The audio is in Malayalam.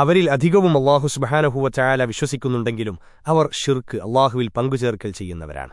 അവരിൽ അധികവും അള്ളാഹു സുബഹാനഹുവ ചായാല വിശ്വസിക്കുന്നുണ്ടെങ്കിലും അവർ ഷിർക്ക് അള്ളാഹുവിൽ പങ്കുചേർക്കൽ ചെയ്യുന്നവരാണ്.